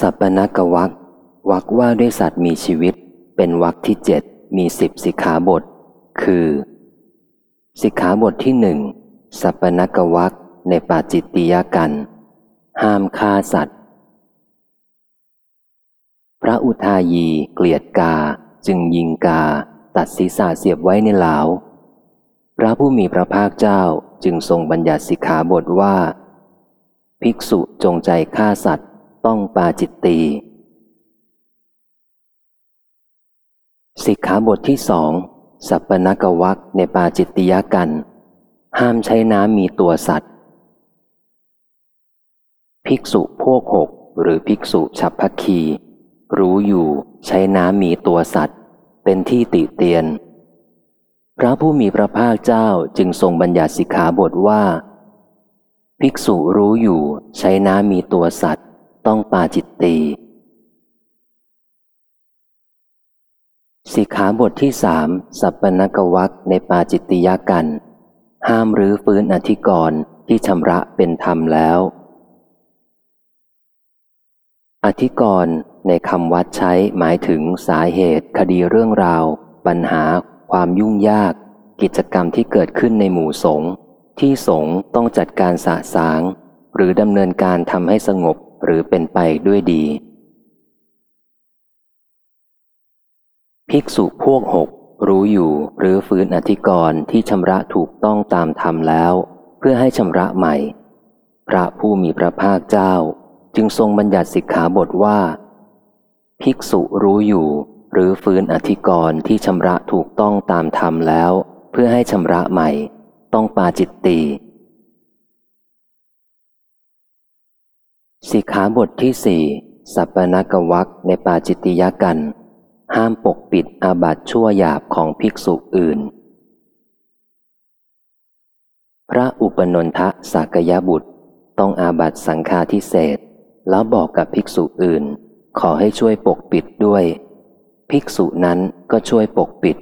สัปปนกวักวักว่าด้วยสัตว์มีชีวิต เป็นวักที่เจ็ดมีสิบสิกขาบท คือ สิกขาบทที่หนึ่งสัปปนกวักในปาจิตติยกัน ห้ามฆ่าสัตว์ พระอุทายีเกลียดกาจึงยิงกา ตัดศีรษะเสียบไว้ในเหลาพระผู้มีพระภาคเจ้าจึงทรงบัญญัติสิกขาบทว่า ภิกษุจงใจฆ่าสัตว์ ต้องปาจิตตีสิกขาบทที่สองสัปปนกวักในปาจิตติยกัน ห้ามใช้น้ำมีตัวสัตว์ ภิกษุพวกหกหรือภิกษุฉับพักคี รู้อยู่ใช้น้ำมีตัวสัตว์ เป็นที่ติเตียน พระผู้มีพระภาคเจ้าจึงทรงบัญญัติสิกขาบทว่า ภิกษุรู้อยู่ใช้น้ำมีตัวสัตว์ ต้องปาจิตตีสิกขาบทที่สามสัปปนกวักในปาจิตติยกัน ห้ามรื้อฟื้นอธิกรณ์ที่ชำระเป็นธรรมแล้ว อธิกรณ์ในคำวัดใช้หมายถึงสาเหตุ คดีเรื่องราว ปัญหา ความยุ่งยาก กิจกรรมที่เกิดขึ้นในหมู่สงฆ์ที่สงฆ์ต้องจัดการสะสาง หรือดำเนินการทำให้สงบ หรือเป็นไปด้วยดี ภิกษุพวกหกรู้อยู่หรือฟื้นอธิกรณ์ที่ชำระถูกต้องตามธรรมแล้ว เพื่อให้ชำระใหม่ พระผู้มีพระภาคเจ้า จึงทรงบัญญัติสิกขาบทว่า ภิกษุรู้อยู่หรือฟื้นอธิกรณ์ที่ชำระถูกต้องตามธรรมแล้ว เพื่อให้ชำระใหม่ ต้องปาจิตตี สิกขาบทที่สี่สัปปนกวักในปาจิตติยกัน ห้ามปกปิดอาบัตชั่วหยาบของภิกษุอื่น พระอุปนนทะสากยบุตร ต้องอาบัตสังฆาทิเศษแล้วบอกกับภิกษุอื่น ขอให้ช่วยปกปิดด้วย ภิกษุนั้นก็ช่วยปกปิด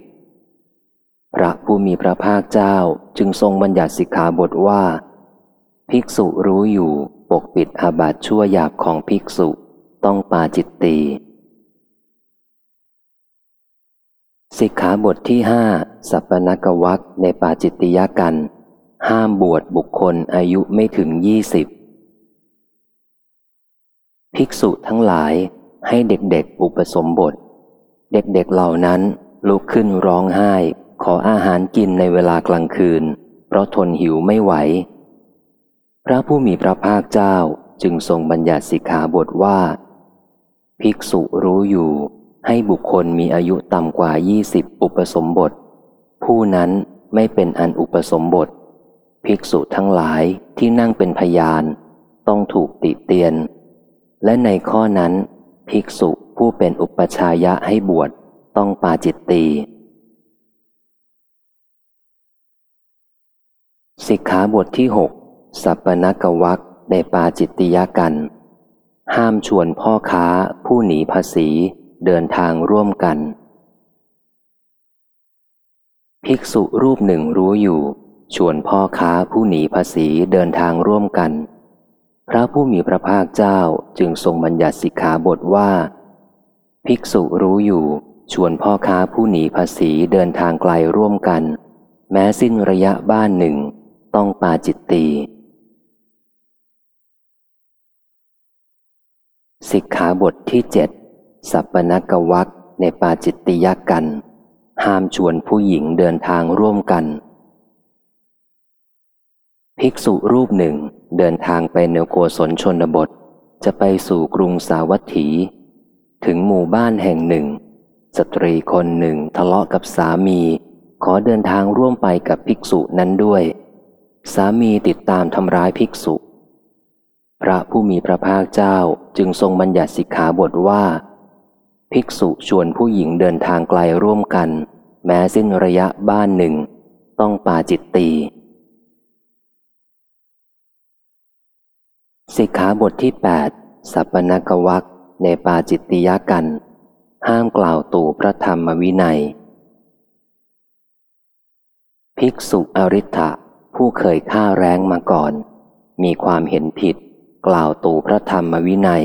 พระผู้มีพระภาคเจ้าจึงทรงบัญญัติสิกขาบทว่า ภิกษุรู้อยู่ กปิดอาบัติชั่วหยาบของภิกษุ ต้องปาจิตตีสิกขาบทที่ห้าสัปนกวักในปาจิตติยกัน ห้ามบวชบุคคลอายุไม่ถึงยี่สิบภิกษุทั้งหลายให้เด็กๆอุปสมบท เด็กๆเหล่านั้นลุกขึ้นร้องไห้ ขออาหารกินในเวลากลางคืน เพราะทนหิวไม่ไหว พระผู้มีพระภาคเจ้าจึงทรงบัญญัติสิกขาบทว่า ภิกษุรู้อยู่ ให้บุคคลมีอายุต่ำกว่ายี่สิบอุปสมบท ผู้นั้นไม่เป็นอันอุปสมบท ภิกษุทั้งหลายที่นั่งเป็นพยาน ต้องถูกติเตียน และในข้อนั้น ภิกษุผู้เป็นอุปชายะให้บวชต้องปาจิตตีสิกขาบทที่หก สัปปนกวักในปาจิตติยกัน ห้ามชวนพ่อค้าผู้หนีภาษีเดินทางร่วมกัน ภิกษุรูปหนึ่งรู้อยู่ ชวนพ่อค้าผู้หนีภาษีเดินทางร่วมกัน พระผู้มีพระภาคเจ้าจึงทรงบัญญัติสิกขาบทว่า ภิกษุรู้อยู่ ชวนพ่อค้าผู้หนีภาษีเดินทางไกลร่วมกัน แม้สิ้นระยะบ้านหนึ่ง ต้องปาจิตตี สิกขาบทที่เจ็ดสัปปนกวักในปาจิตติยกัน ห้ามชวนผู้หญิงเดินทางร่วมกัน ภิกษุรูปหนึ่งเดินทางไปเนโกศลชนบท จะไปสู่กรุงสาวัตถี ถึงหมู่บ้านแห่งหนึ่ง สตรีคนหนึ่งทะเลาะกับสามี ขอเดินทางร่วมไปกับภิกษุนั้นด้วย สามีติดตามทำร้ายภิกษุ พระผู้มีพระภาคเจ้าจึงทรงบัญญัติสิกขาบทว่า ภิกษุชวนผู้หญิงเดินทางไกลร่วมกัน แม้สิ้นระยะบ้านหนึ่ง ต้องปาจิตตีสิกขาบทที่ 8 สัปปนกวักในปาจิตติยกัน ห้ามกล่าวตู่พระธรรมวินัย ภิกษุอริ t ะผู้เคยฆ่าแร้งมาก่อน มีความเห็นผิด กล่าวตู่พระธรรมวินัย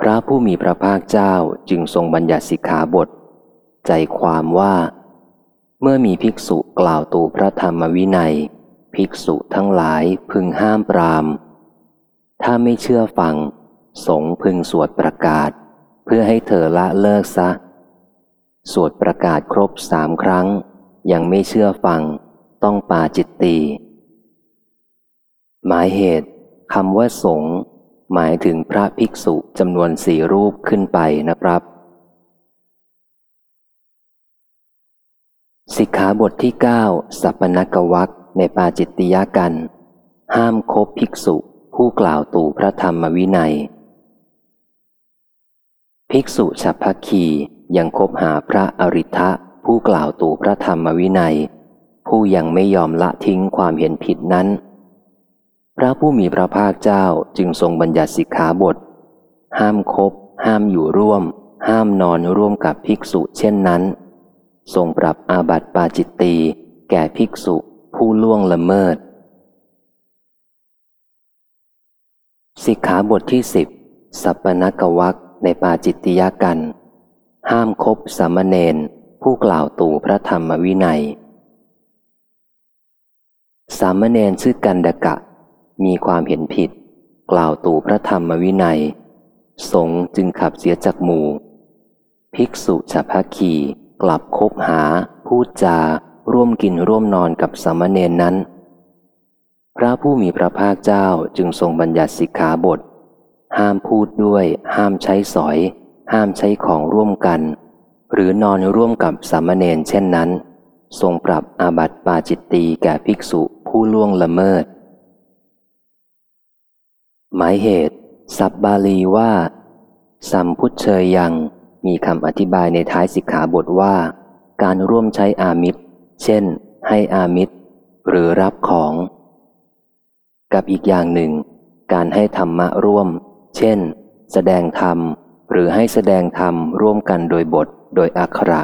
พระผู้มีพระภาคเจ้าจึงทรงบัญญัติสิกขาบท ใจความว่า เมื่อมีภิกษุกล่าวตูพระธรรมวินัย ภิกษุทั้งหลายพึงห้ามปราม ถ้าไม่เชื่อฟัง สงพึงสวดประกาศ เพื่อให้เธอละเลิกซะ สวดประกาศครบสามครั้ง ยังไม่เชื่อฟัง ต้องปาจิตตีหมายเหตุ คำว่าสงฆ์หมายถึงพระภิกษุจำนวนสี่รูปขึ้นไปนะครับ สิกขาบทที่ 9 สัปนกวักในปาจิตติยากัน ห้ามคบภิกษุผู้กล่าวตู่พระธรรมวินัย ภิกษุฉัพพคียังคบหาพระอริทะผู้กล่าวตู่พระธรรมวินัย ผู้ยังไม่ยอมละทิ้งความเห็นผิดนั้น พระผู้มีพระภาคเจ้าจึงทรงบัญญัติสิกขาบท ห้ามคบ ห้ามอยู่ร่วม ห้ามนอนร่วมกับภิกษุเช่นนั้น ทรงปรับอาบัติปาจิตตีแก่ภิกษุผู้ล่วงละเมิด สิกขาบทที่สิบสัปปนกวักในปาจิตติยกัน ห้ามคบสามเณรผู้กล่าวตู่พระธรรมวินัย สามเณรชื่อกันดกะ มีความเห็นผิด กล่าวตู่พระธรรมวินัย สงจึงขับเสียจากหมู่ ภิกษุฉัพพคีกลับคบหา พูดจา ร่วมกินร่วมนอนกับสามเณรนั้น พระผู้มีพระภาคเจ้าจึงทรงบัญญัติสิกขาบท ห้ามพูดด้วย ห้ามใช้สอย ห้ามใช้ของร่วมกัน หรือนอนร่วมกับสามเณรเช่นนั้น ทรงปรับอาบัติปาจิตตีแก่ภิกษุผู้ล่วงละเมิด หมายเหตุ สับบาลีว่า สัมพุทธเชยยัง มีคำอธิบายในท้ายสิกขาบทว่า การร่วมใช้อามิตร เช่น ให้อามิตร หรือรับของ กับอีกอย่างหนึ่ง การให้ธรรมะร่วม เช่น แสดงธรรม หรือให้แสดงธรรมร่วมกันโดยบท โดยอักขระ